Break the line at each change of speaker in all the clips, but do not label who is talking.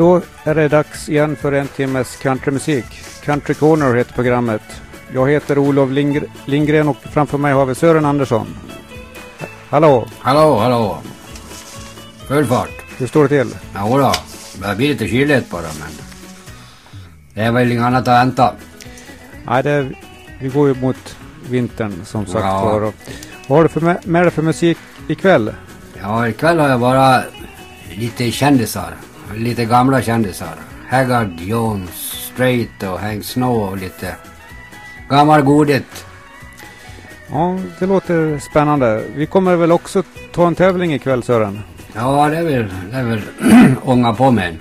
Då är det dags igen för en timmes countrymusik. Country Corner heter programmet. Jag heter Olof Lindgren, Lindgren och framför mig har vi Sören Andersson. Hallå,
Hallå, hallå. Full fart.
hur står det till?
Jodå, det blir lite kyligt bara men det är väl inget annat att vänta.
Nej, det, vi går ju mot vintern som sagt var. Vad har du för med dig för musik ikväll?
Ja, ikväll har jag bara lite kändisar. Lite gamla kändisar. Haggard, Jones, Strait och Hank Snow och lite gammal godit.
Ja, det låter spännande. Vi kommer väl också ta en tävling ikväll Sören?
Ja, det är väl, det är väl ånga på mig.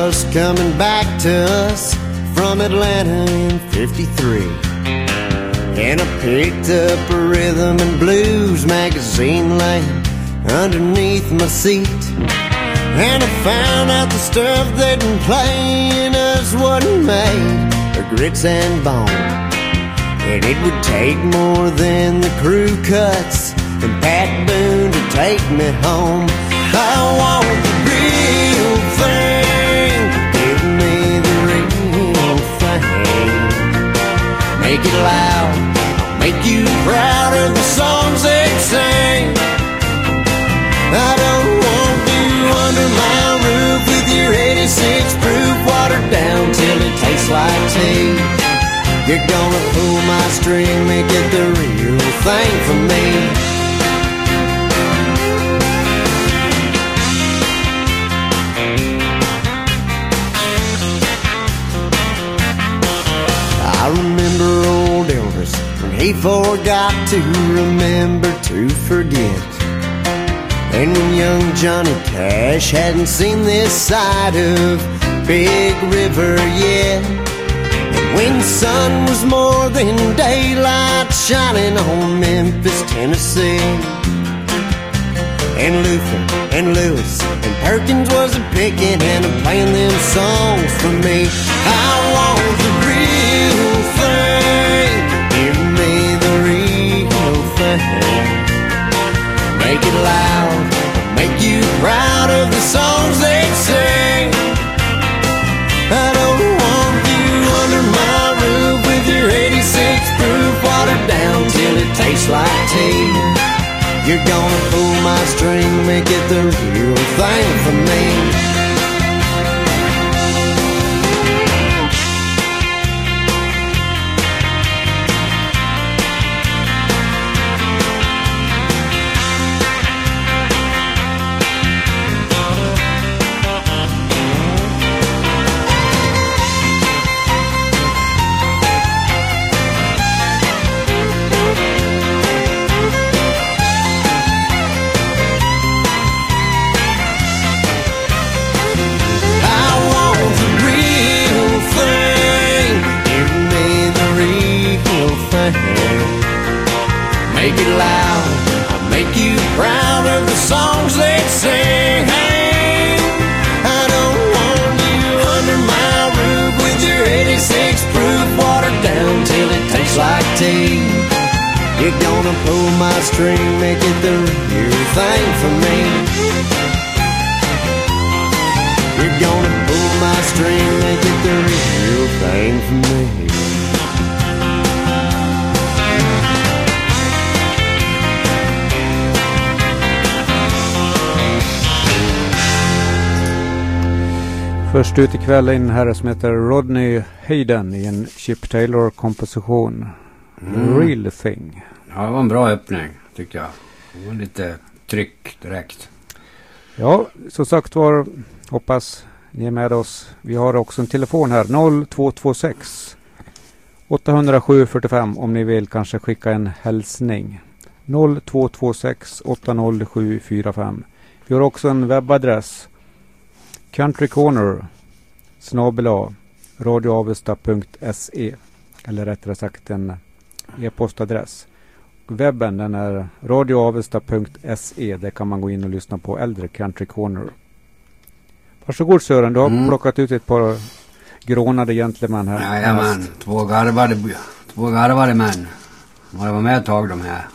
Bus coming back to us from Atlanta in 53. And I picked up a rhythm and blues magazine laying underneath my seat. And I found out the stuff they'd been playing us wasn't made of grits and bone. And it would take more than the crew cuts and Pat Boone to take me home. I want Make it loud. I'll make you proud of the songs they sing. I don't want you under my roof with your 86 proof watered down till it tastes like tea. You're gonna pull my string, make it the real thing for me. He forgot to remember to forget. And when young Johnny Cash hadn't seen this side of Big River yet. And when the sun was more than daylight shining on Memphis, Tennessee. And Luther and Lewis and Perkins was a picking and a playing them songs for me. I want the real thing. Make it loud, make you proud of the songs they sing. I don't want you under my roof with your 86 proof watered down till it tastes like tea. You're gonna pull my string, make it the real thing for me.
Först ut ikväll är en herre som heter Rodney Hayden i en Chip Taylor-komposition.
Mm.
Real thing.
Ja, det var en bra öppning tyckte jag. Det var lite tryck direkt.
Ja, som sagt var, hoppas ni är med oss. Vi har också en telefon här, 0226 807 45 om ni vill kanske skicka en hälsning. 0226 807 45. Vi har också en webbadress. Country Corner snabel radioavesta.se eller rättare sagt en e-postadress. Webben den är radioavesta.se. Där kan man gå in och lyssna på äldre Country Corner. Varsågod Sören, du har
Mm.
plockat ut ett par grånade gentlemän här.
Jajamän, två garvade, två garvade män. De har varit med ett tag de här.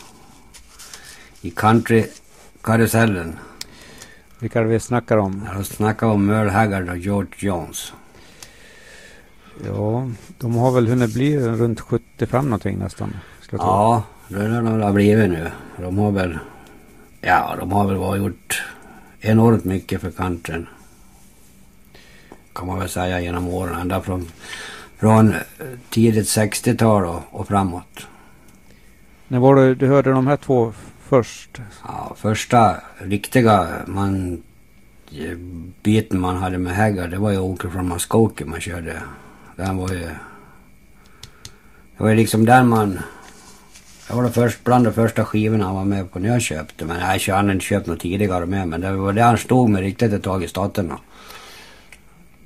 I countrykarusellen.
Vilka är det vi snackar om?
De snackar om Merle Haggard och George Jones.
Ja, de har väl hunnit bli runt 75 någonting nästan. Jag.
Ja, det är de har blivit nu. De har väl, ja de har väl varit gjort enormt mycket för countryn. Kan man väl säga genom åren. Ända från, från eh, tidigt 60-tal och, och framåt.
När var det du hörde de här två först?
Ja, första riktiga man, eh, biten man hade med Haggard, det var ju Åker från Muskoka man körde. Den var ju... Det var ju liksom den man... Det var det först, bland de första skivorna han var med på när jag köpte. Men jag hade inte köpt något tidigare med. Men det var det han stod med riktigt ett tag i staterna.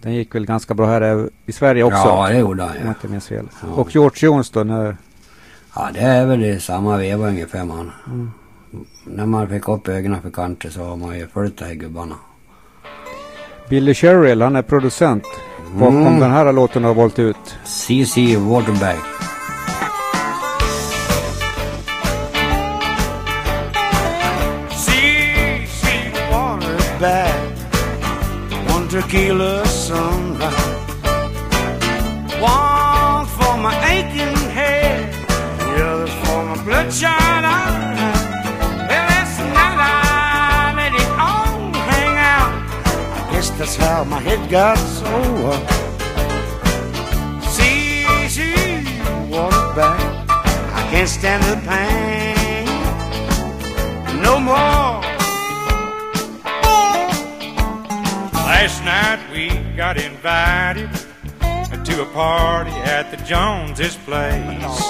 Den gick väl ganska bra här i Sverige också?
Ja, det gjorde han
Om jag
ju.
inte minns fel.
Ja.
Och George Jones då? När,
Ja, det är väl i samma veva ungefär man.
Mm.
När man fick upp ögonen för country så har man ju följt de här gubbarna.
Billy Sherrill, han är producent bakom
Mm.
den här låten har valt ut.
CC Waterback.
See, see the water back. One tequila sunrise. One for my aching head. The other's for my bloodshot how my head got so up. See, the water back. I can't stand the pain no more. Last night we got invited to a party at the Joneses' place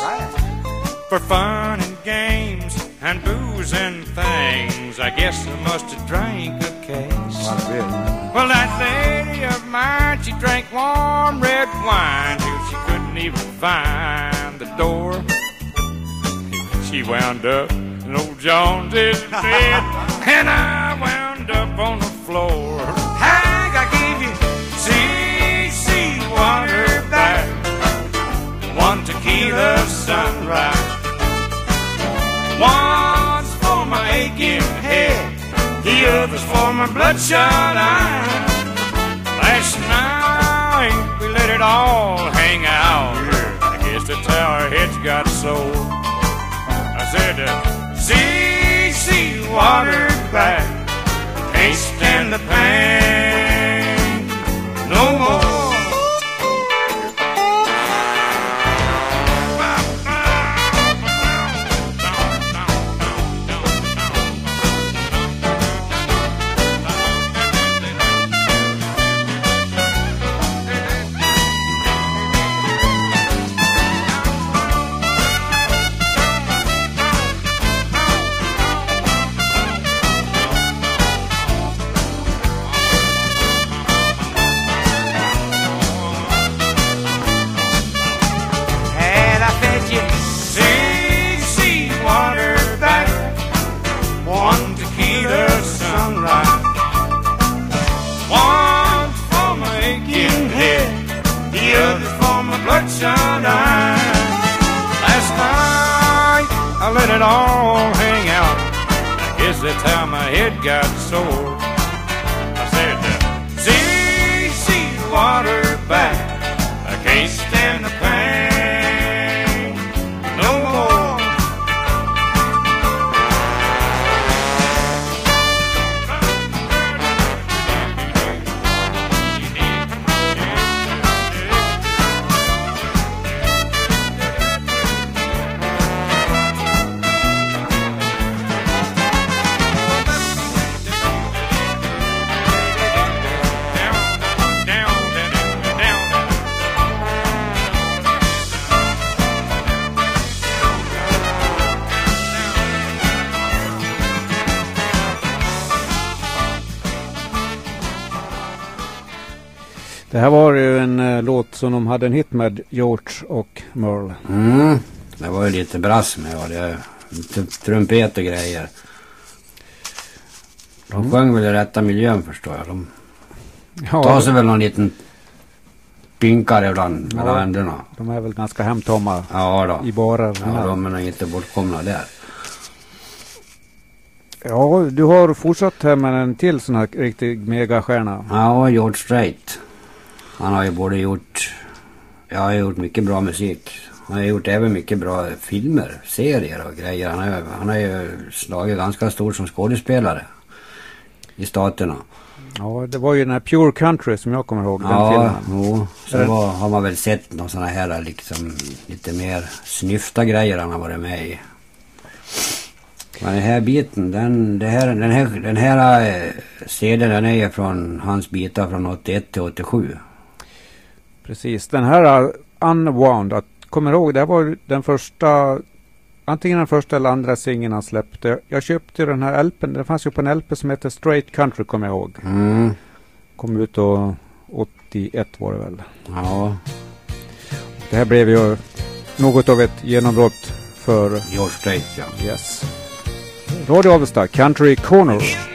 for fun and games and booze and things. I guess I must have drank a case. Quite a bit. Well, that lady of mine, she drank warm red wine till she couldn't even find the door. She wound up in old Jones's bed, and I wound up on the floor. Hag, I gave you CC water back, one tequila sunrise. One's for my aching head, the other's for my bloodshot eyes. Last night we let it all hang out. I guess that's how our heads got sore. I said, uh, see, see, water back. Can't stand the pain no more. That's how my head got sore.
Som de hade en hit med George och Merle.
Mm. Det var ju lite brass med och det. Trumpet och grejer. De sjöng väl i rätta miljön förstår jag. De tar
Ja,
sig väl någon liten pinkar ibland mellan
Ja.
händerna.
de är väl ganska hemtomma
Ja då.
i barer.
Ja, de är inte bortkomna där.
Ja, du har fortsatt här med en till sån här riktig megastjärna.
Ja, George Strait. Han har ju både gjort... Jag har gjort mycket bra musik. Han har gjort även mycket bra filmer, serier och grejer. Han har, han har ju slagit ganska stort som skådespelare. I staterna.
Ja, det var ju den här Pure Country som jag kommer ihåg. Den
Ja,
filmen.
jo. Så var, har man väl sett någon sådana här liksom lite mer snyfta grejer han har varit med i. Men den här biten, den, det här, den här, den här eh, sedeln den är ju från hans bitar från 81 till 87.
Precis. Den här uh, Unwound, att, kommer ihåg, det här var den första, antingen den första eller andra singeln han släppte. Jag köpte den här LPn, den fanns ju på en LP som heter Straight Country kommer jag ihåg.
Mm,
Kom ut då 81 var det väl.
ja.
Det här blev ju något av ett genombrott för
George Strait ja.
Yes. Radio Avesta, Country Corner.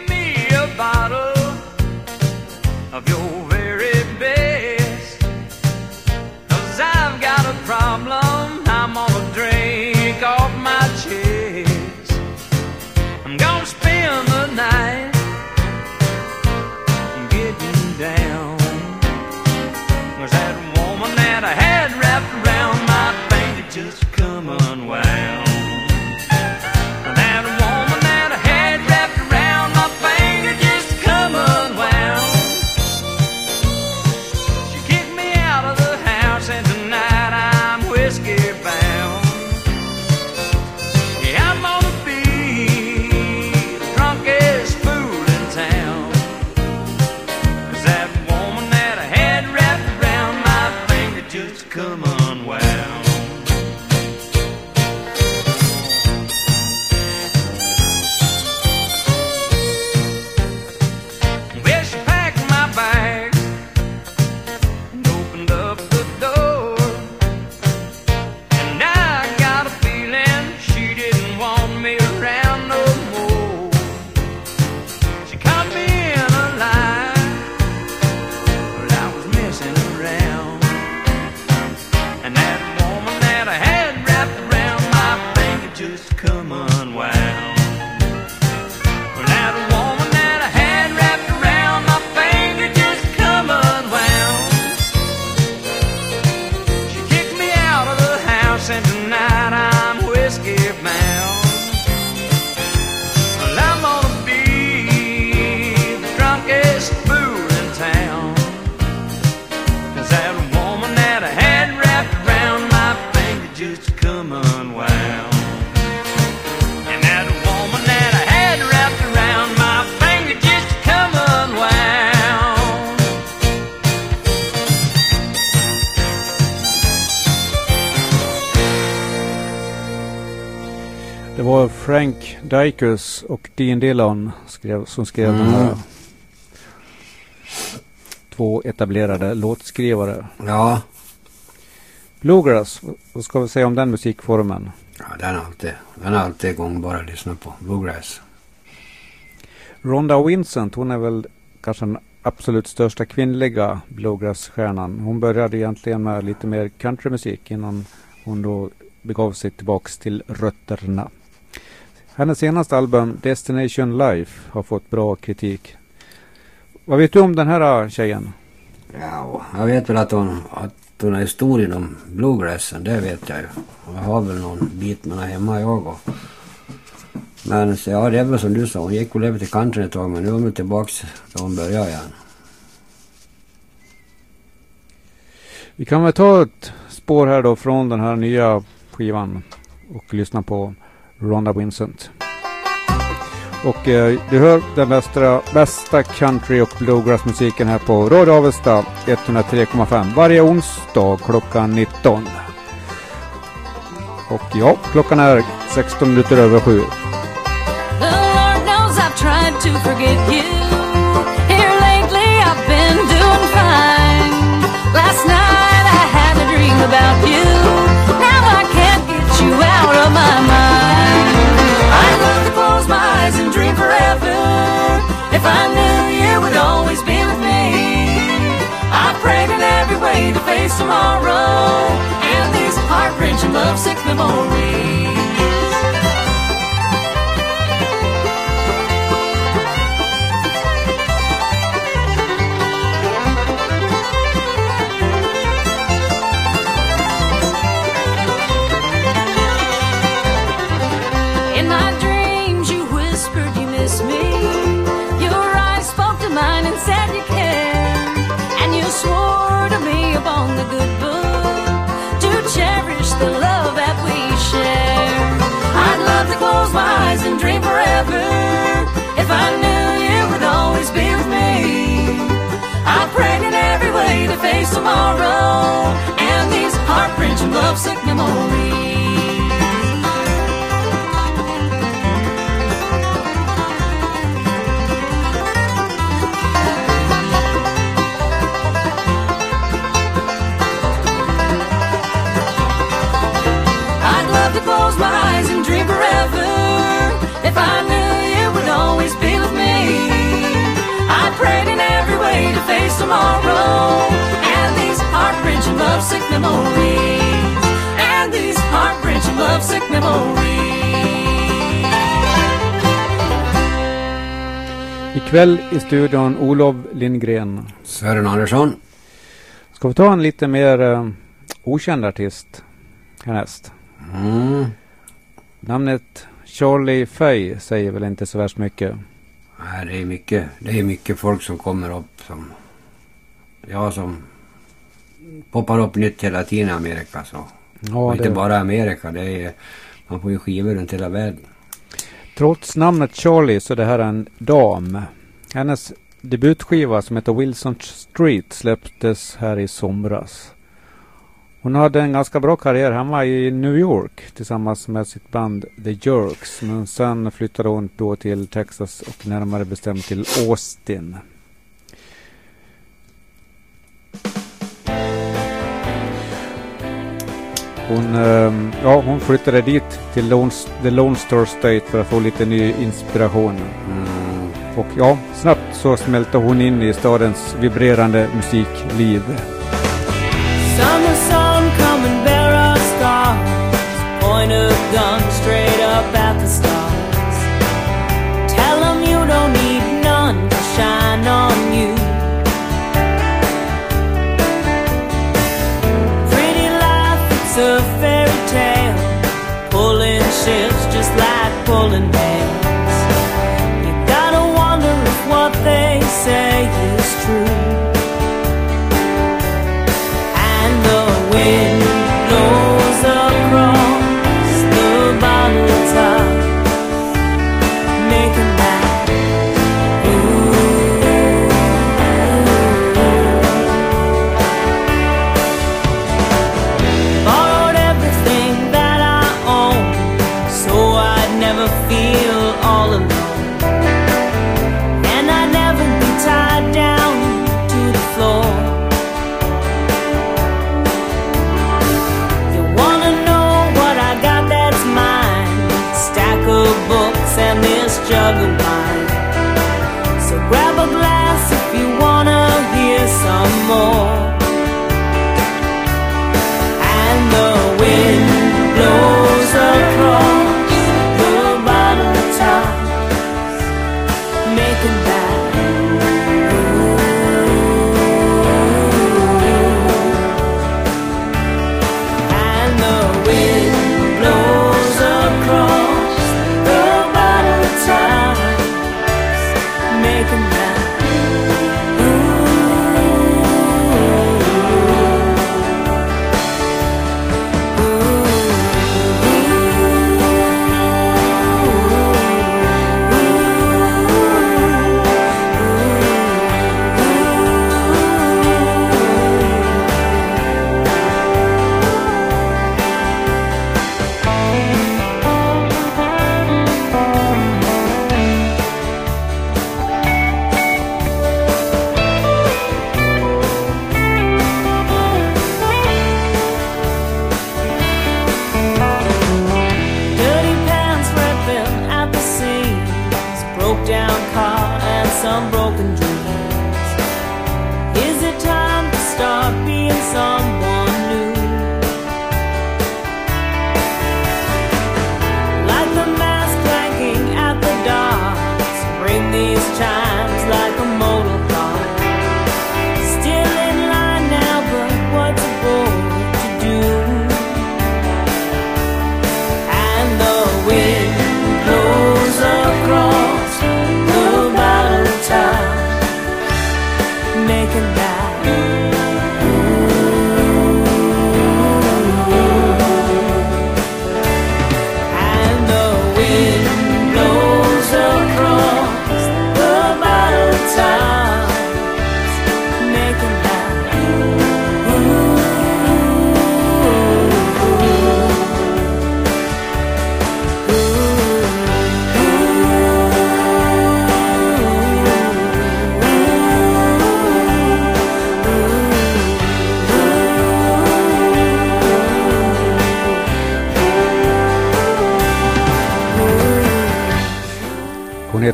Dykers och Dean Dillon skrev, som skrev den här.
Mm.
Två etablerade låtskrivare.
Ja.
Bluegrass, vad ska vi säga om den musikformen?
ja den, är alltid, den är alltid gångbar att lyssna på. Bluegrass.
Rhonda Vincent, hon är väl kanske den absolut största kvinnliga bluegrassstjärnan. Hon började egentligen med lite mer countrymusik innan hon då begav sig tillbaks till rötterna.
Hennes senaste album Destination Life har fått bra kritik. Vad vet du om den här äh, tjejen?
Ja, jag vet väl att hon, att hon är stor inom bluegrassen, det vet jag ju. Och Jag har väl någon bit med henne hemma jag och. Men så, ja, det är väl som du sa, hon gick väl över till country ett tag men nu är hon väl tillbaks där hon började igen.
Vi kan väl ta ett spår här då från den här nya skivan och lyssna på Ronda Vincent. Och eh, du hör den bästa, bästa country och bluegrassmusiken här på Radio Avesta 103,5 varje onsdag klockan 19. Och ja, klockan är 16 minuter över sju.
Tomorrow. And these heart-wrenching lovesick memories. To face tomorrow and these heart-wrenching lovesick memories. I'd love to close my eyes and dream forever. If I knew you would always be with me. I prayed in every way to face tomorrow. Lovesick memories. And these heart-wrenching lovesick memories.
Ikväll i studion Olof Lindgren.
Sören Andersson.
Ska vi ta en lite mer eh, okänd artist härnäst?
Mm.
Namnet Charlie Fay säger väl inte så värst mycket.
Nej, det är mycket, det är mycket folk som kommer upp som... Ja, som poppar upp nytt hela tiden i Amerika så.
Ja,
och inte bara Amerika, det är... Man får ju skivor runt hela världen.
Trots namnet Charlie så är det här en dam. Hennes debutskiva som heter Wilson Street släpptes här i somras. Hon hade en ganska bra karriär hemma i New York tillsammans med sitt band The Jerks. Men sen flyttade hon då till Texas och närmare bestämt till Austin. Hon, ehm, ja, hon flyttade dit till Lone, The Lone Star State för att få lite ny inspiration.
Mm.
Och ja, snabbt så smälte hon in i stadens vibrerande musikliv.
Summer sun, come and bear us stars. Say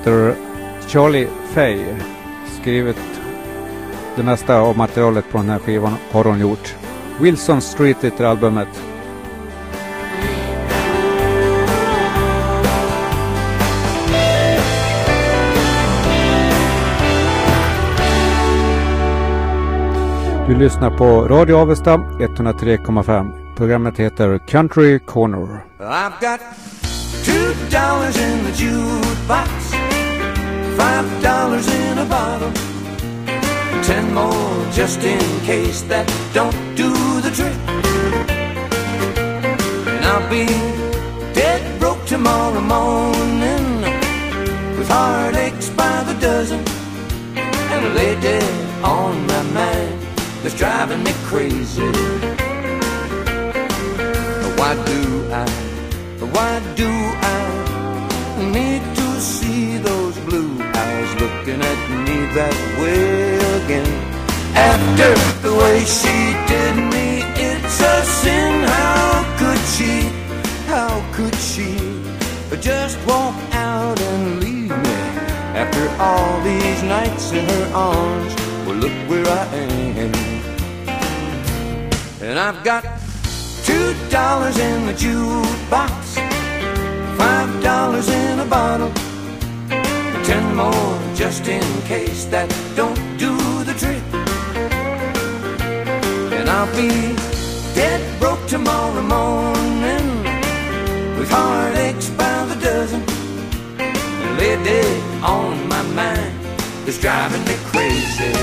heter Charlie Fay. Skrivit det mesta av materialet på den här skivan har hon gjort. Wilson Street heter albumet. Du lyssnar på Radio Avesta 103,5. Programmet heter Country Corner.
I've got two dollars in the jukebox, five dollars in a bottle, ten more just in case that don't do the trick. And I'll be dead broke tomorrow morning with heartaches by the dozen and a lady on my mind that's driving me crazy. Why do I, why do I need to that way again? After the way she did me, it's a sin. How could she, how could she just walk out and leave me after all these nights in her arms? Well, look where I am. And I've got two dollars in the jukebox, five dollars in a bottle, ten more just in case that don't do the trick. And I'll be dead broke tomorrow morning with heartaches by the dozen. And lay dead on my mind that's driving me crazy.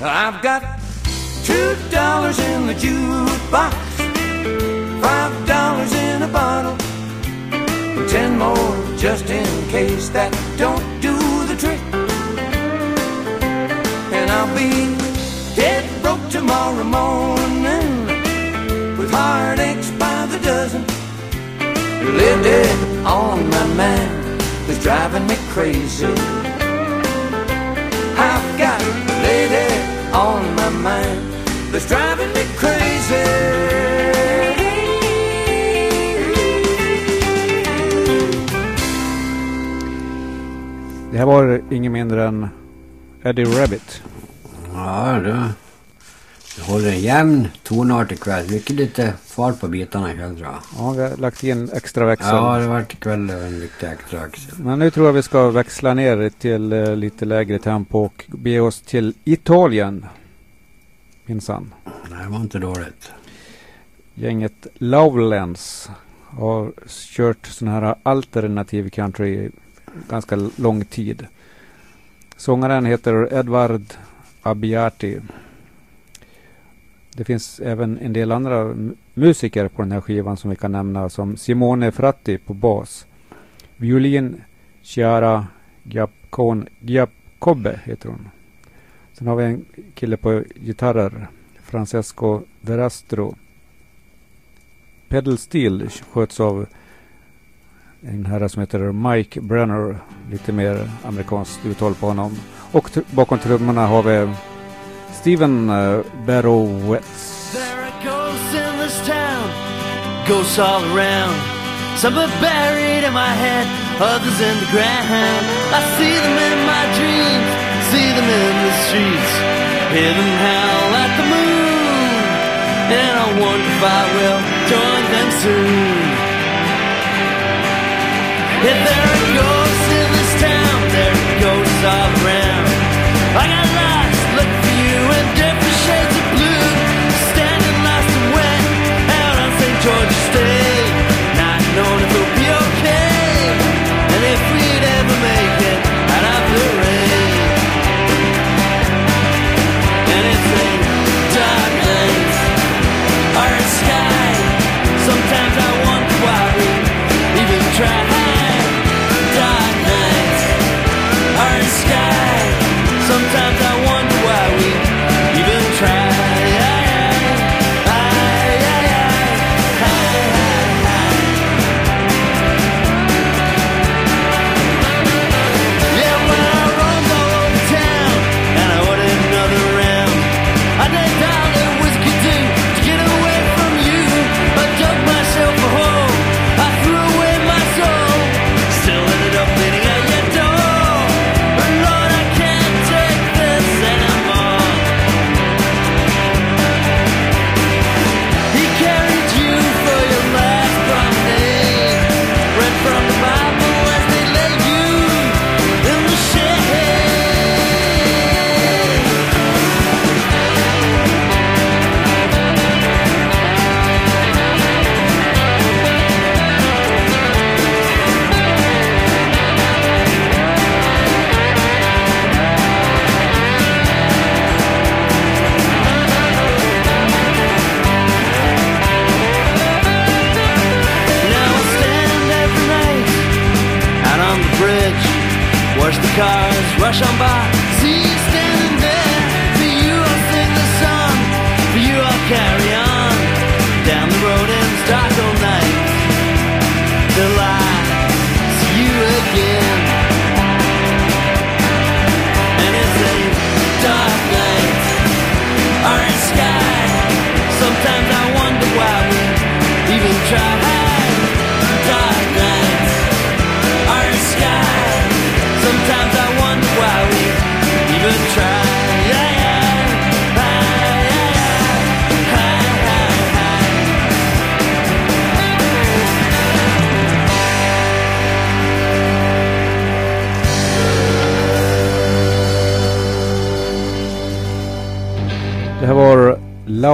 I've got two dollars in the jukebox, five dollars in a bottle, and ten more just in case that don't do the trick. And I'll be dead broke tomorrow morning with heartaches by the dozen. Live dead on my mind that's driving me crazy. I've got a lady on my mind that's driving me crazy.
Det här var ingen mindre än Eddie Rabbit.
Ja, du. Håller en jämn tonart ikväll. Mycket lite fart på bitarna ikväll tror jag.
Ja, vi har lagt in extra växel.
Ja, det vart ikväll en lite extra axel.
Men nu tror jag vi ska växla ner till eh, lite lägre tempo och be oss till Italien. Minsann.
Nej, det var inte dåligt.
Gänget Lowlands har kört sån här alternativ country ganska lång tid. Sångaren heter Edvard Abbiati. Det finns även en del andra musiker på den här skivan som vi kan nämna som Simone Fratti på bas. Violin Chiara Giacone, Giacobbe heter hon. Sen har vi en kille på gitarrer. Francesco Verastro. Pedal steel sköts av en herre som heter Mike Brenner. Lite mer amerikanskt uttal på honom. Och bakom trummorna har vi Steven uh, Barrowitz.
There are ghosts in this town, ghosts all around. Some are buried in my head, others in the ground. I see them in my dreams, see them in the streets, hidden hell at the moon. And I wonder if I will join them soon. If there are ghosts in this town, there are ghosts all around.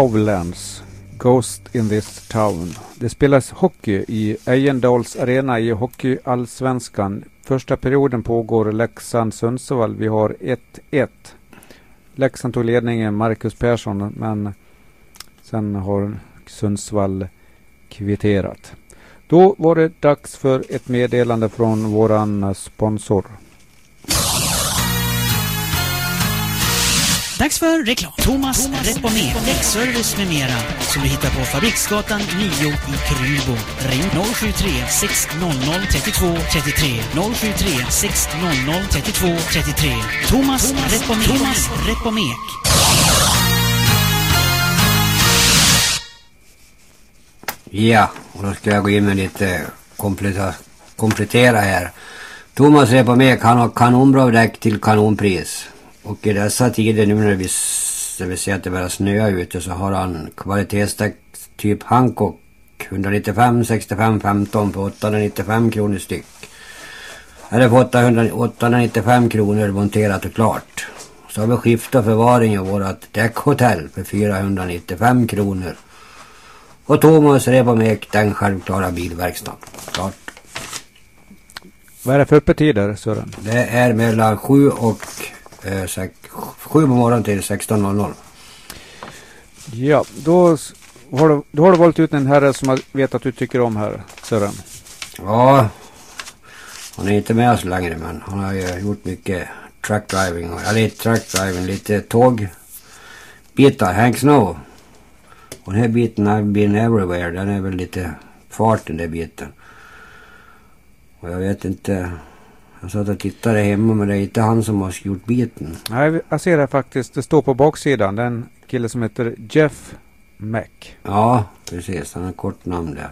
Howlands Ghost in this town. Det spelas hockey i Ejendals arena i Hockeyallsvenskan. Första perioden pågår Leksand-Sundsvall. Vi har 1-1. Leksand tog ledningen, Marcus Persson, men sen har Sundsvall kvitterat. Då var det dags för ett meddelande från våran sponsor.
Dags för reklam. Thomas Repomer, däckservice med mera. Som du hittar på Fabriksgatan 9 i Krylbo. Ring 073 600 32 33. 073 600 32 33. Thomas Thomas Repomek.
Ja, och då ska jag gå in med lite kompletta, komplettera här. Thomas Repomek, han har kanonbra däck till kanonpris. Och i dessa tider nu när vi, när vi ser att det börjar snöa ute så har han kvalitetsdäck typ Hancock 195 65 15 på 895 kronor styck. Eller på 800, 895 kronor monterat och klart. Så har vi skift och förvaring i vårat däckhotell för 495 kronor. Och Thomas Repomek, den självklara bilverkstaden. Klart.
Vad är det för öppettider Sören?
Det är mellan 7 och eh, sex, 7 på morgonen till 16.00.
Ja, då har du, då har du valt ut en herre som jag vet att du tycker om här Sören.
Ja, han är inte med oss längre men han har ju gjort mycket truck driving. och- Eller inte truck driving, lite tågbitar. Hank Snow. Och den här biten I've been everywhere, den är väl lite fart den där biten. Och jag vet inte. Jag satt och tittade hemma men det är inte han som har gjort biten.
Nej, jag ser det faktiskt. Det står på baksidan. Det är en kille som heter Jeff Mac.
Ja, precis. Han har kort namn där.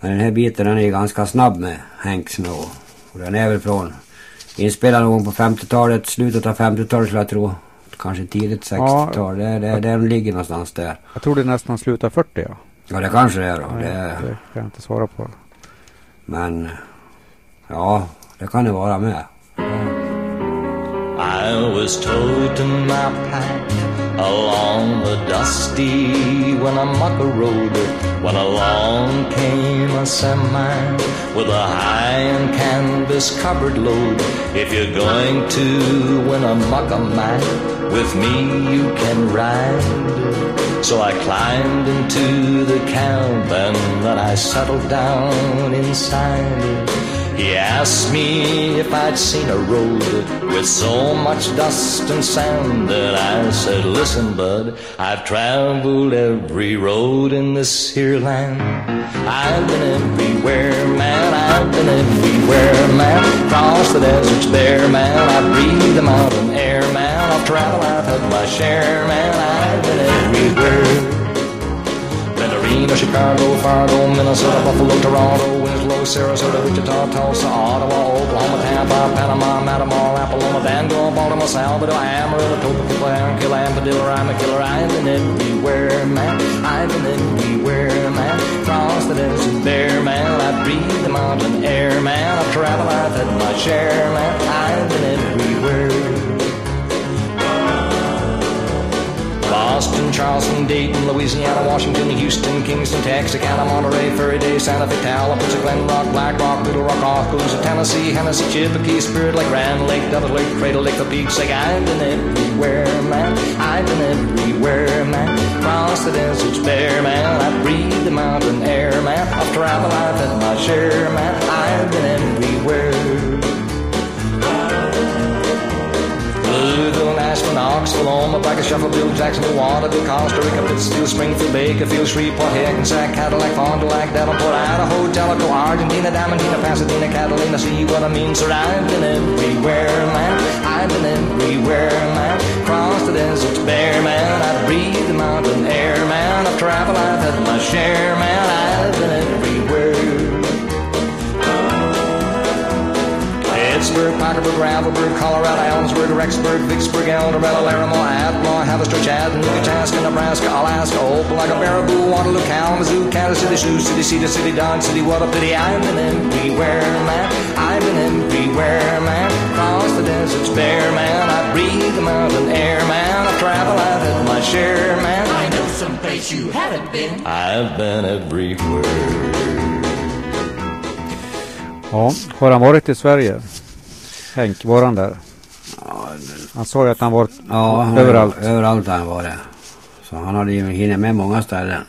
Men den här biten den är ganska snabb med Hank Snow. Och den är väl från inspelad någon på 50-talet, slutet av 50-talet skulle jag tro. Kanske tidigt 60-tal. Det är det, är där den ligger någonstans där.
Jag tror det nästan slutar 40 ja.
Ja det kanske det är då.
Nej,
Det
det
är,
kan jag inte svara på.
men ja, det kan med.
I was towed to my pack along the dusty Winnemucca Road when along came a semi with a high and canvas covered load. If you're going to Winnemucca, man, with me you can ride. So I climbed into the cab and then I settled down inside. He asked me if I'd seen a road with so much dust and sand, that I said, Listen, bud, I've traveled every road in this here land. I've been everywhere, man, I've been everywhere, man. Crossed the deserts bare, man, I breathe the mountain air, man. I've traveled, I've had my share, man, I've been everywhere. Been to Reno, Chicago, Fargo, Minnesota, Buffalo, Toronto, Sarasota, Wichita, Tulsa, Ottawa, Oklahoma, Tampa, Panama, Matamor, Apollonia, Vanderbilt, Baltimore, Salvador, Amarillo, Topeka, Aaron, I'm a dealer, I'm a killer. I've been everywhere, man. I've been everywhere, man. Cross the desert bare, man. I breathe the mountain air, man. I've traveled, I've had my share, man. Charleston, Dayton, Louisiana, Washington, Houston, Kingston, Texarkana, Monterey, Furry Day, Santa Fe, Tallapoosa, Glen Rock, Black Rock, Little Rock, Oskaloosa, Tennessee, Hennessy, Chippewa, Spirit Lake, Grand Lake, Devil Lake, Cradle Lake, the Peaks Lake. I've been everywhere, man. I've been everywhere, man. Cross the deserts bare, man. I breathe the mountain air, man. I've traveled, I've had my share, man. I've been everywhere. Louisville, Nashville, Knoxville, Omaha, Shuffleville, Jacksonville, Waterville, Costa Rica, Pittsfield, Springfield, Bakerfield, Shreveport, Hackensack, Cadillac, Fond du Lac, Davenport, Idaho, Jellicoe, Argentina, Diamantina, Pasadena, Catalina, see what I mean? Sir, I've been everywhere, man. I've been everywhere, man. Cross the deserts bare, man. I breathe the mountain air, man. I've traveled, I've had my share, man. I've been everywhere. Pittsburgh, Parkersburg, Gravelburg, Colorado, Ellensburg, Rexburg, Vicksburg, El Dorado, Laramie, Atmore, Haverstraw, Chattanooga, Chaska, Nebraska, Alaska, Opelika, Baraboo, Waterloo, Kalamazoo, Kansas City, Sioux City, Cedar City, Dodge City, what a pity. I've been everywhere, man. I've been everywhere, man. Cross the deserts bare, man. I breathe the mountain air, man. I've traveled, I've had my share, man. I know someplace you haven't been. I've been everywhere.
Ja, har han varit i Sverige? Henk, var han där? Han sa ju att han varit
Ja, han,
överallt.
Överallt han varit. Så han hade ju hinner med många ställen.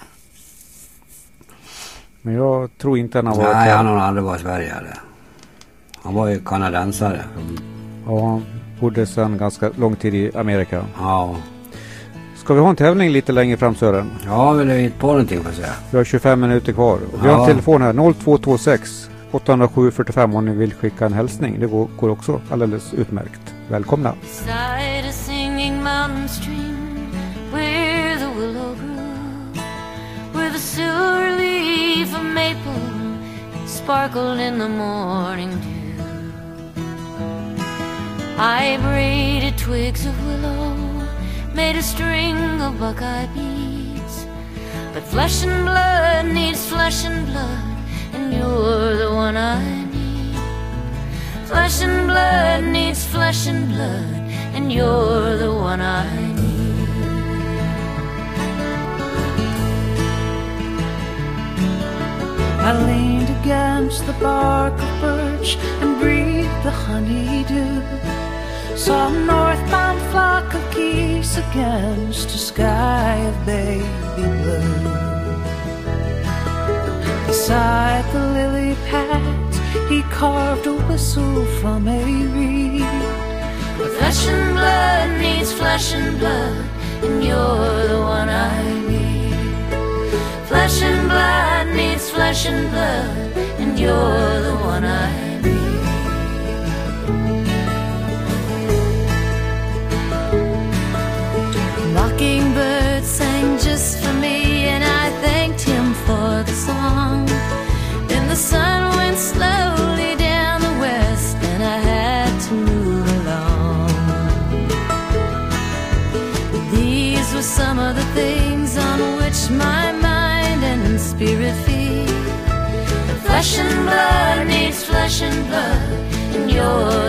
Men jag tror inte han har varit
Nej,
här.
han har aldrig varit i Sverige heller. Han var ju kanadensare.
Ja, han bodde sedan ganska lång tid i Amerika.
Ja.
Ska vi ha en tävling lite längre fram Sören?
Ja, vill du hitta på någonting får jag säga.
Vi har 25 minuter kvar. Och vi har en
Ja.
telefon här, 0226 807 45 om ni vill skicka en hälsning. Det går, går också alldeles utmärkt. Välkomna!
Sparkled in the morning dew. I braided twigs of willow, made a string of buckeye beads. But flesh and blood needs flesh and blood, you're the one I need. Flesh and blood needs flesh and blood, and you're the one I need.
I leaned against the bark of birch and breathed the honeydew. Saw a northbound flock of geese against a sky of baby blue. Beside the lily pads, he carved a whistle from a reed.
Flesh and blood needs flesh and blood, and you're the one I need. Flesh and blood needs flesh and blood, and you're the one I need. mockingbird sang just for me, and I thanked him for the song the sun went slowly down the west, and I had to move along. These were some of the things on which my mind and spirit feed. Flesh and blood needs flesh and blood, and yours.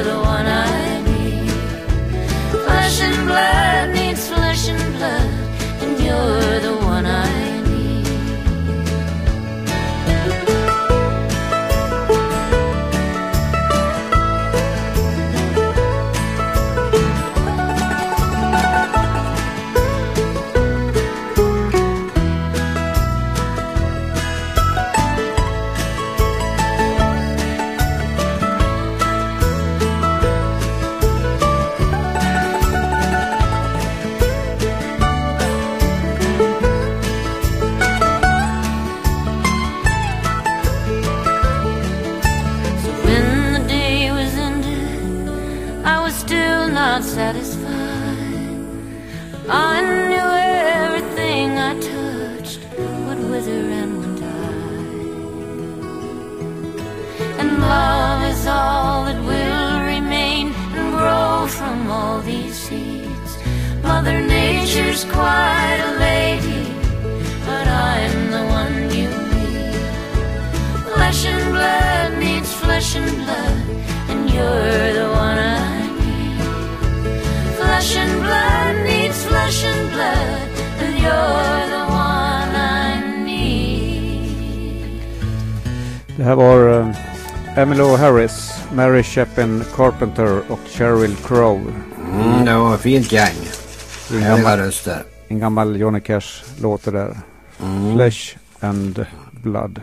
Det här var uh, Emily Harris, Mary Chapin Carpenter och Sheryl Crow.
Mm, det var ett fint gäng.
Gammal,
röster.
en gammal Johnny Cash-låt där.
Mm.
Flesh and Blood.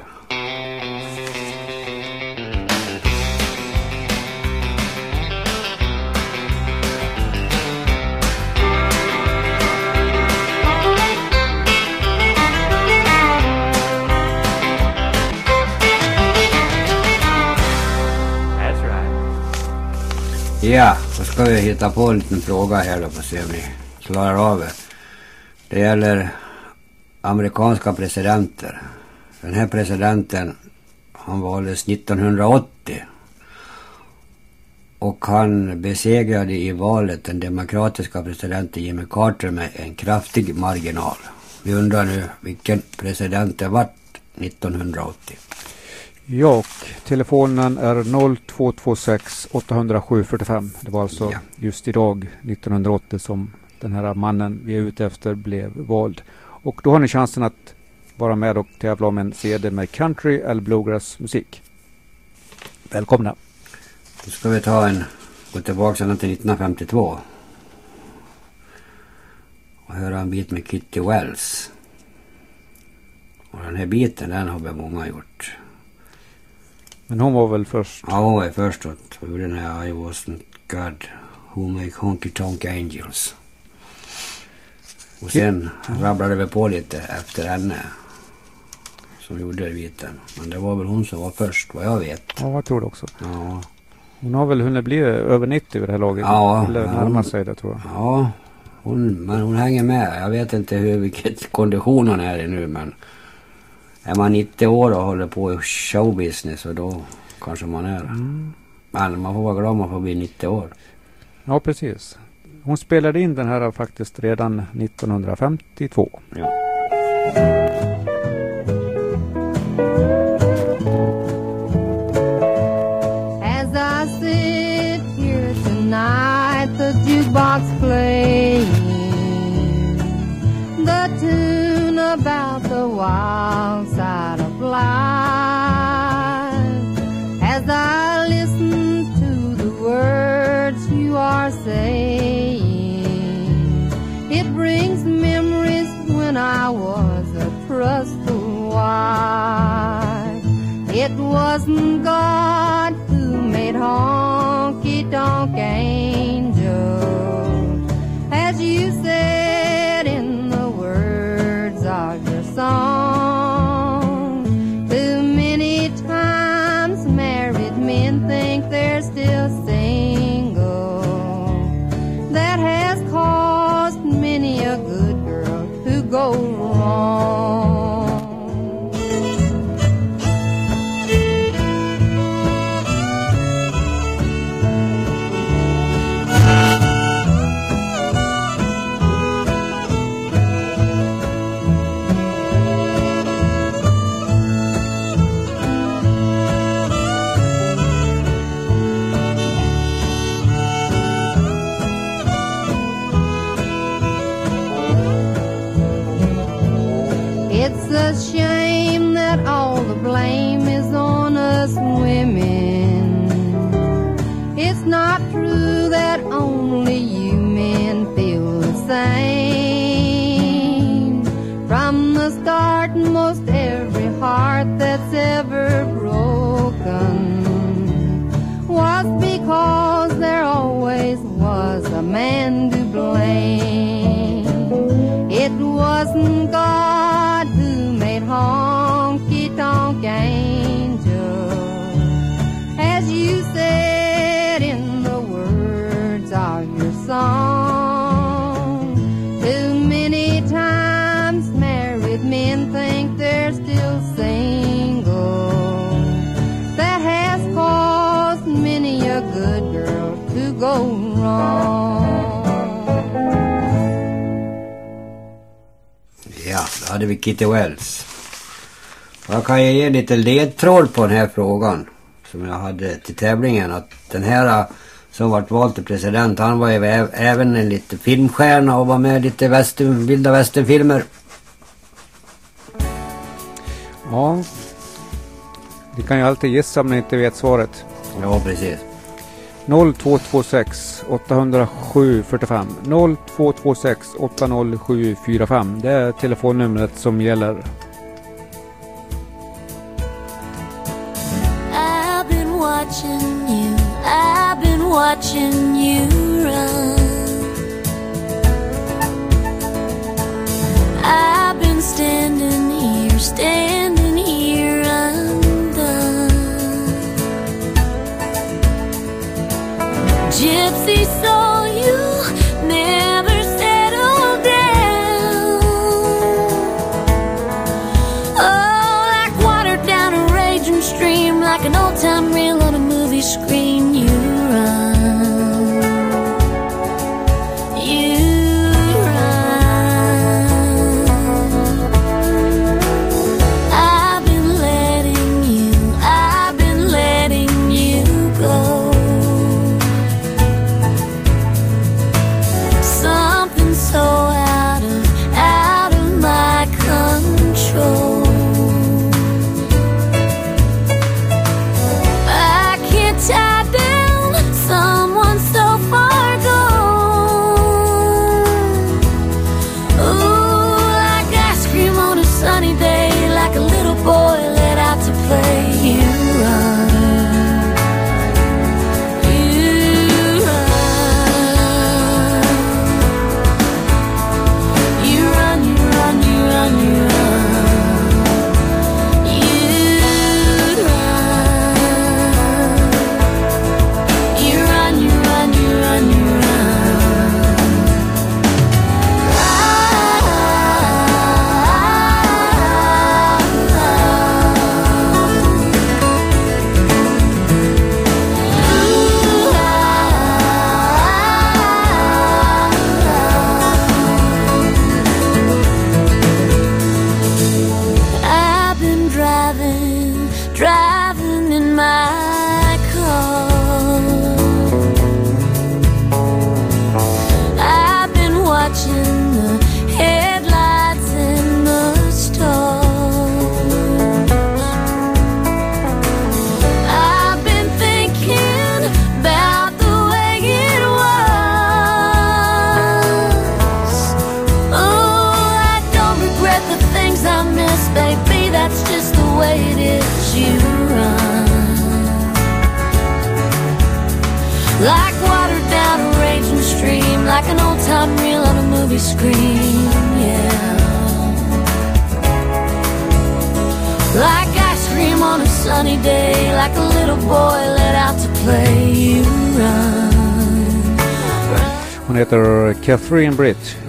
Ja, då ska vi hitta på en liten fråga här då för att se om ni klarar av det. Det gäller amerikanska presidenter. Den här presidenten, han valdes 1980. Och han besegrade i valet den demokratiska presidenten Jimmy Carter med en kraftig marginal. Vi undrar nu vilken president det vart 1980.
Ja, och telefonen är 0226 807 45. Det var alltså
Ja.
just idag 1980 som den här mannen vi är ute efter blev vald. Och då har ni chansen att vara med och tävla om en CD med country eller bluegrass musik. Välkomna!
Då ska vi ta en, gå tillbaka ända till 1952. Och höra en bit med Kitty Wells. Och den här biten den har väl många gjort.
Men hon var väl först?
Ja, hon var först och gjorde den här I wasn't God who make honky tonk angels. Och sen rabblade vi på lite efter henne. Som gjorde biten. Men det var väl hon som var först vad jag vet.
Ja, jag tror det också.
Ja,
Hon har väl hunnit bli över 90 vid det här laget?
Ja,
Eller
ja,
närma
hon-
sig det tror jag.
ja hon, men hon hänger med. Jag vet inte hur, vilket kondition hon är i nu men. Är man 90 år och håller på i showbusiness och då kanske man är. Men man får vara glad om man får bli 90 år.
Ja, precis. Hon spelade in den här faktiskt redan 1952.
Ja.
As I sit here tonight, the jukebox playing trustful wife. It wasn't God who made honky tonk angels,
hade vi Kitty Wells. Jag kan ju ge lite ledtråd på den här frågan. Som jag hade till tävlingen. Att den här eh, som vart vald till president. Han var ju även en lite filmstjärna och var med i lite västern, vilda västernfilmer.
Ja. Ni kan ju alltid gissa om ni inte vet svaret.
Ja, precis.
0226 807 45. 0226 807 45. Det är telefonnumret som gäller.
I've been watching you, I've been watching you run. I've been standing here, standing Gypsy saw you, never settled down. Oh, like water down a raging stream, like an old time reel on a movie screen.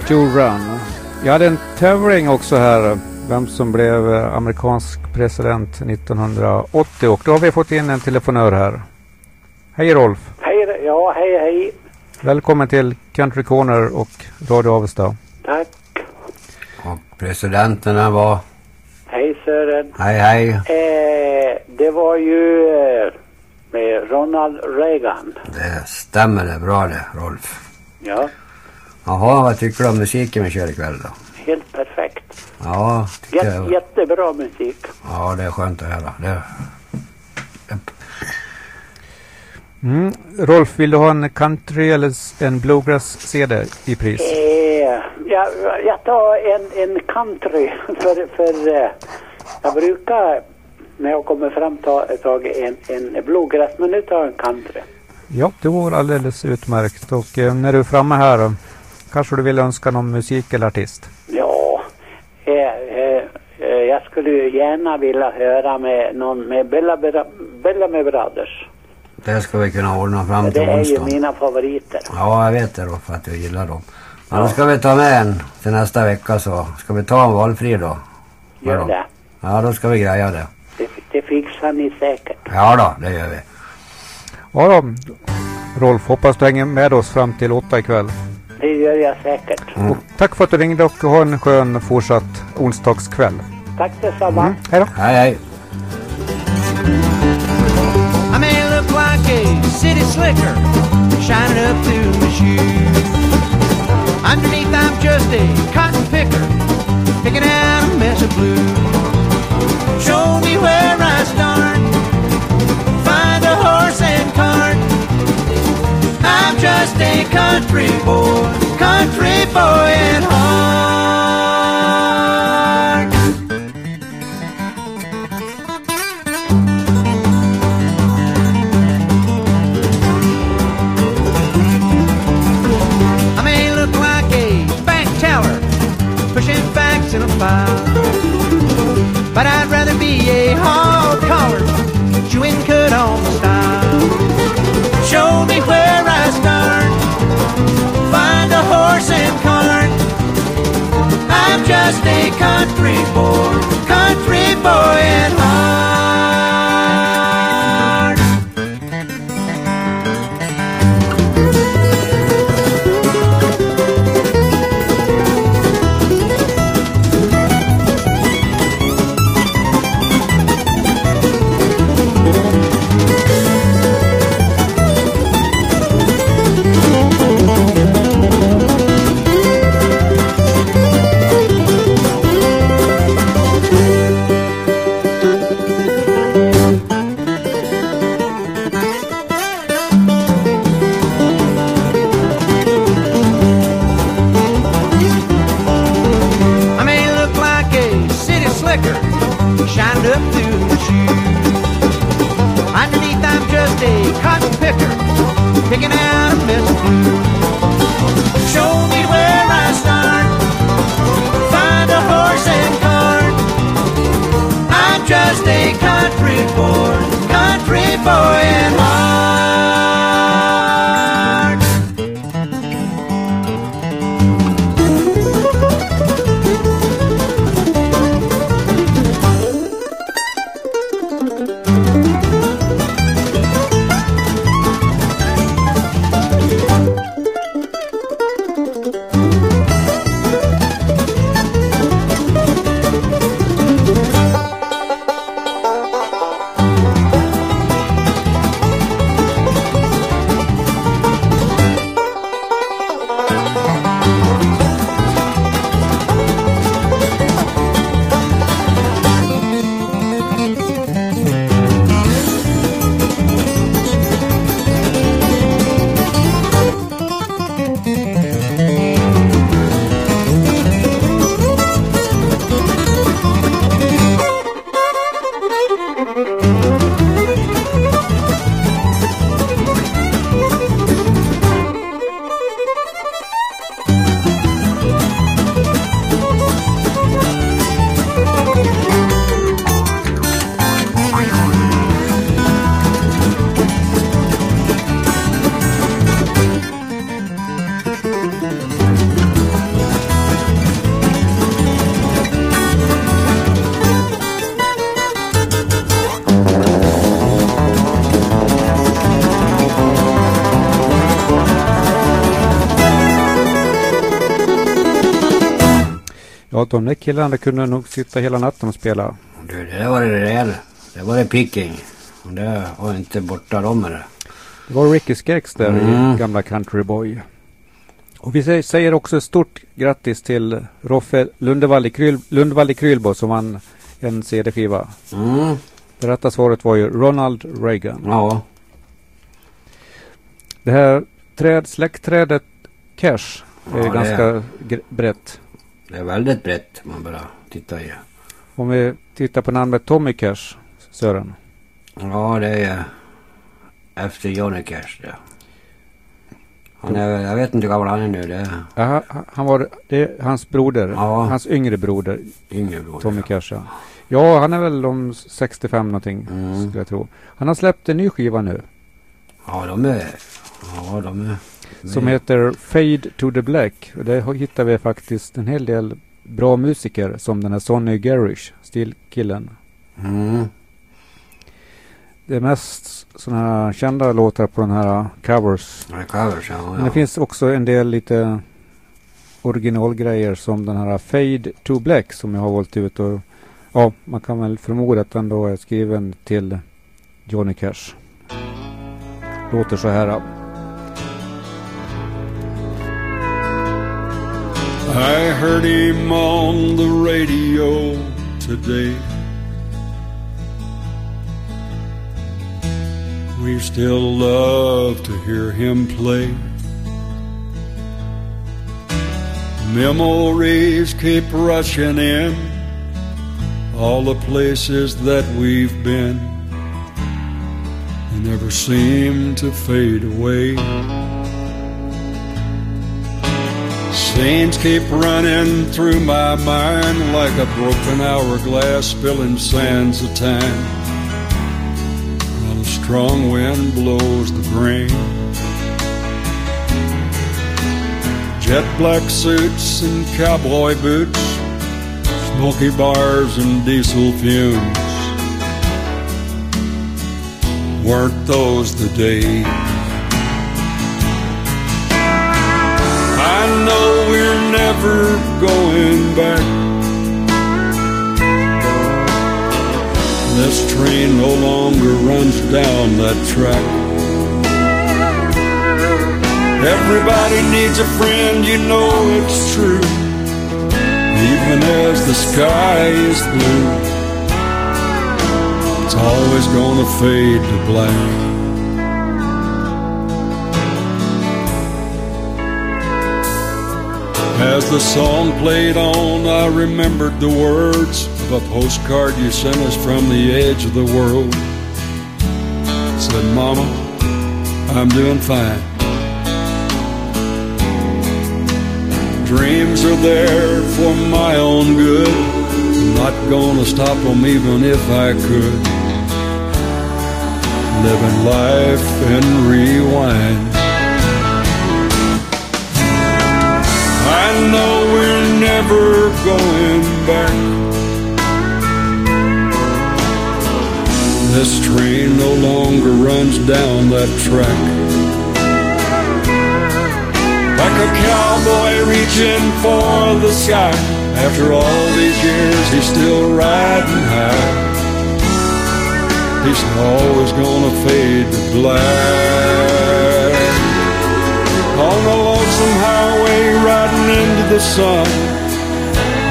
Joe Run. Jag hade en tävling också här. Vem som blev eh, amerikansk president 1980 och då har vi fått in en telefonör här. Hej Rolf!
Hej, ja, hej, hej.
Välkommen till Country Corner och Radio Avesta.
Tack.
Och presidenterna var...
Hej Sören.
Hej hej.
Eh, det var ju eh, med Ronald Reagan.
Det stämmer det bra det, Rolf.
Ja.
Jaha, vad tycker du om musiken vi kör ikväll då?
helt perfekt.
Ja, tycker
Jät,
jag.
jättebra musik.
Ja, det är skönt att höra. Det,
Mm. Rolf, vill du ha en country eller en bluegrass-CD i pris?
Eh, jag, jag tar en, en country för, för eh, jag brukar när jag kommer fram ta, ta en, en bluegrass men nu tar jag en country.
Ja, det vore alldeles utmärkt. Och eh, när du är framme här kanske du vill önska någon musik eller artist?
Ja, eh, eh, eh, jag skulle ju gärna vilja höra med någon med Bella, Bra- Bellamy Brothers.
det ska vi kunna ordna fram till
Det är ju
onsdag.
mina favoriter.
Ja, jag vet det då för att du gillar dem. Men då ska vi ta med en till nästa vecka så. Ska vi ta en valfri då?
Gör det.
Ja, då ska vi greja det.
Det, det fixar ni säkert.
Ja då, det gör vi.
Ja då, Rolf, hoppas du hänger med oss fram till åtta ikväll.
Det gör jag säkert.
Och tack för att du ringde och ha en skön fortsatt onsdagskväll.
Tack detsamma.
Mm, hej då.
Hej, hej.
I may look like a city slicker, shining up through my shoes. Underneath, I'm just a cotton picker, picking out a mess of blues. Show me where I start, country boy, country boy at heart. Just a country boy,
de där killarna kunde nog sitta hela natten och spela.
Du, det där var det rejäl. Det var det picking. Och det var inte borta de det.
Det var Ricky Skeggs där
Mm.
i gamla Country Boy. Och vi sä- säger också stort grattis till Roffe Lundevall i, Kryl, Lundvall i Krylbo som vann en CD-skiva.
Mm.
Det rätta svaret var ju Ronald Reagan.
Ja.
Det här träd, släktträdet Cash är
Ja,
ganska
är-
brett.
Det är väldigt brett man bara tittar i.
Om vi tittar på namnet Tommy Cash, Sören.
Ja, det är efter Johnny Cash det. Han är, jag vet inte hur gammal han är nu. Det
Ja, han- var, det är hans broder,
Ja.
hans yngre broder,
yngre bror.
Tommy Cash. Ja. ja, han är väl om 65 någonting,
Mm.
skulle jag tro. Han har släppt en ny skiva nu.
Ja, de är... Ja, de är...
Som heter Fade to the Black. Och där hittar vi faktiskt en hel del bra musiker som den här Sonny Garish, stilkillen.
Mm.
Det är mest sådana här kända låtar på den här covers.
Ja, covers, ja.
Men
ja.
det finns också en del lite originalgrejer som den här Fade to Black som jag har valt ut. Och, ja, man kan väl förmoda att den då är skriven till Johnny Cash. Låter så här.
I heard him on the radio today. We still love to hear him play. Memories keep rushing in, all the places that we've been. They never seem to fade away. Scenes keep running through my mind like a broken hourglass spilling sands of time. While a strong wind blows the grain. Jet black suits and cowboy boots, smoky bars and diesel fumes. Weren't those the days? Never going back. This train no longer runs down that track. Everybody needs a friend, you know it's true. Even as the sky is blue, it's always gonna fade to black. As the song played on, I remembered the words of a postcard you sent us from the edge of the world. Said, Mama, I'm doing fine. Dreams are there for my own good. I'm not gonna stop them even if I could. Living life and rewind. Never going back. This train no longer runs down that track. Like a cowboy reaching for the sky. After all these years, he's still riding high. He's always gonna fade to black. On the lonesome highway, riding into the sun.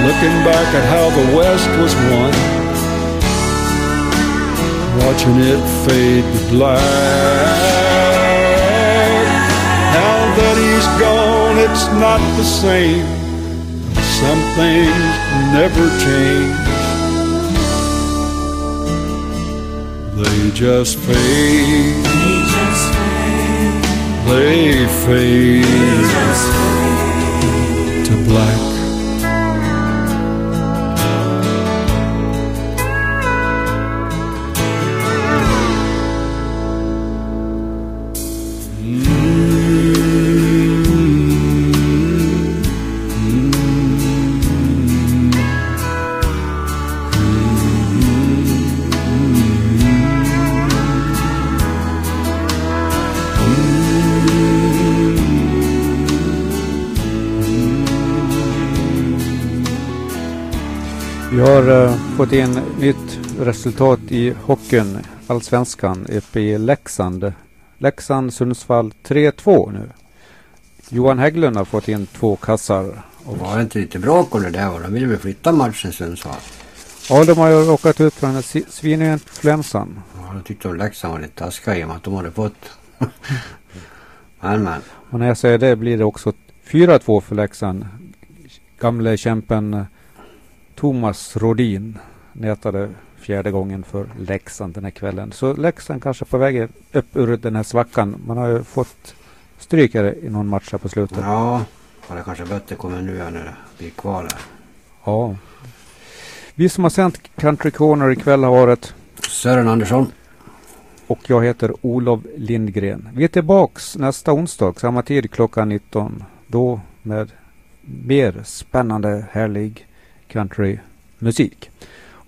Looking back at how the West was won. Watching it fade to black. Now that he's gone, it's not the same. Some things never change. They just fade. They fade. to black.
Fått in nytt resultat i hockeyn, allsvenskan, uppe i Leksand. Leksand, Sundsvall 3-2 nu. Johan Hägglund har fått in två kassar.
Och var det inte lite bråk om det där? De ville väl flytta matchen Sundsvall?
Ja, de har ju råkat ut för den här svininfluensan.
Ja, de tyckte att Leksand var lite taskiga i och med att de hade fått. men men.
Och när jag säger det blir det också 4-2 för Leksand. Gamle kämpen eh, Thomas Rodin nätade fjärde gången för Leksand den här kvällen. Så Leksand kanske på väg upp ur den här svackan. Man har ju fått stryk här i någon match här på slutet.
Ja, och det kanske bättre kommer nu när det blir kvar där.
Ja. Vi som har sänt Country Corner ikväll har varit
Sören Andersson.
och jag heter Olof Lindgren. Vi är tillbaks nästa onsdag samma tid klockan 19. Då med mer spännande härlig countrymusik.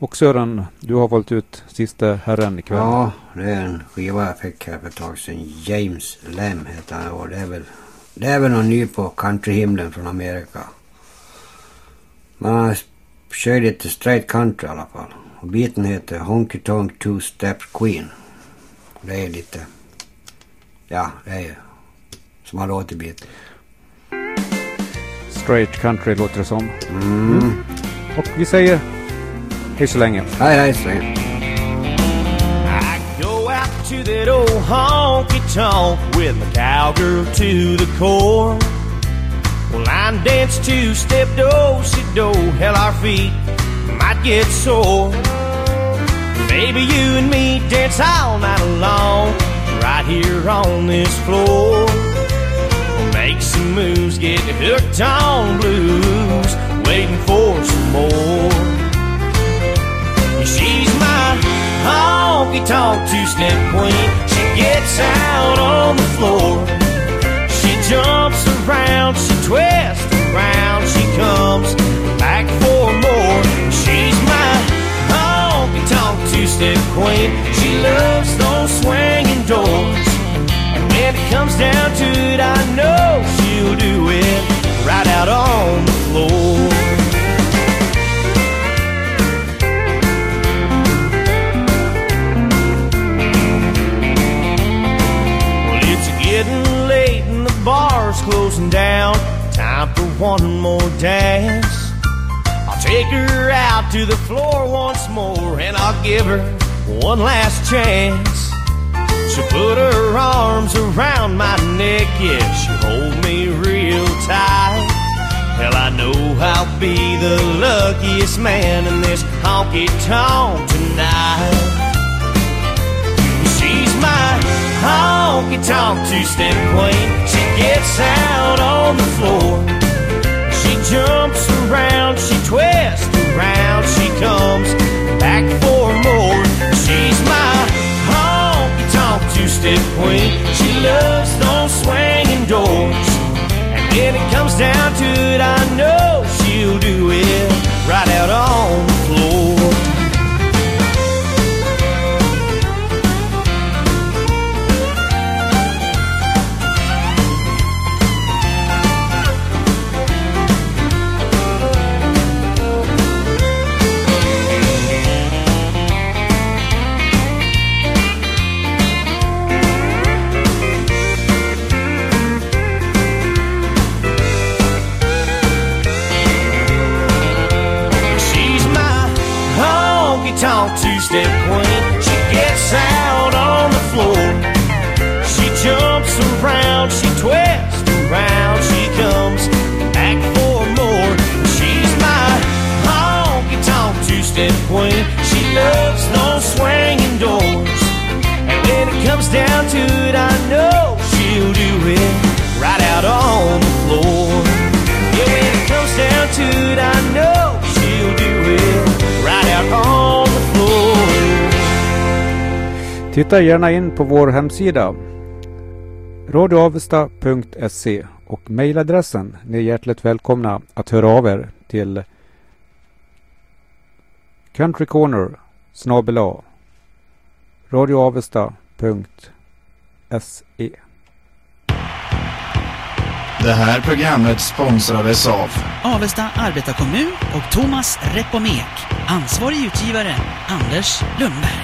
Och Sören, du har valt ut sista herren ikväll.
Ja, det är en skiva jag fick här för ett tag sedan. James Lem heter han och det är väl, det är väl någon ny på countryhimlen från Amerika. Men han kör lite straight country i alla fall. Och biten heter Honky Tonk Two Step Queen. Det är lite, ja det är ju som han låter biten.
Straight country låter det som.
Mm.
Och vi säger hej så länge.
Hej hej så länge.
Go out to that old honky tonk with my cowgirl to the core. Well, line dance two step do si do, hell our feet might get sore. Baby, you and me dance all night long, right here on this floor. Make some moves, get hooked on blues, waiting for some more. She's my honky tonk two step queen. She gets out on the floor. She jumps around, she twists around, she comes back for more. She's my honky tonk two step queen. She loves those swinging doors. And when it comes down to it, I know she'll do it right out on the floor. One more dance. I'll take her out to the floor once more and I'll give her one last chance. She'll put her arms around my neck, yeah, she'll hold me real tight. Hell, I know I'll be the luckiest man in this honky tonk tonight. She's my honky tonk two step queen. She gets out on the floor. Comes back for more. She's my honky tonk two step queen. She loves those swinging doors. And when it comes down tonk step queen. She loves no swinging doors. And when it comes down to it, I know she'll do it right out on the floor. Yeah, when it comes down to it, I know she'll do it right out on the floor.
Titta gärna in på vår hemsida radioavesta.se och mejladressen. Ni är hjärtligt välkomna att höra av er till countrycorner snabel A radioavesta.se
Det här programmet sponsrades av
Avesta arbetarkommun och Thomas Repomek. Ansvarig utgivare Anders Lundberg.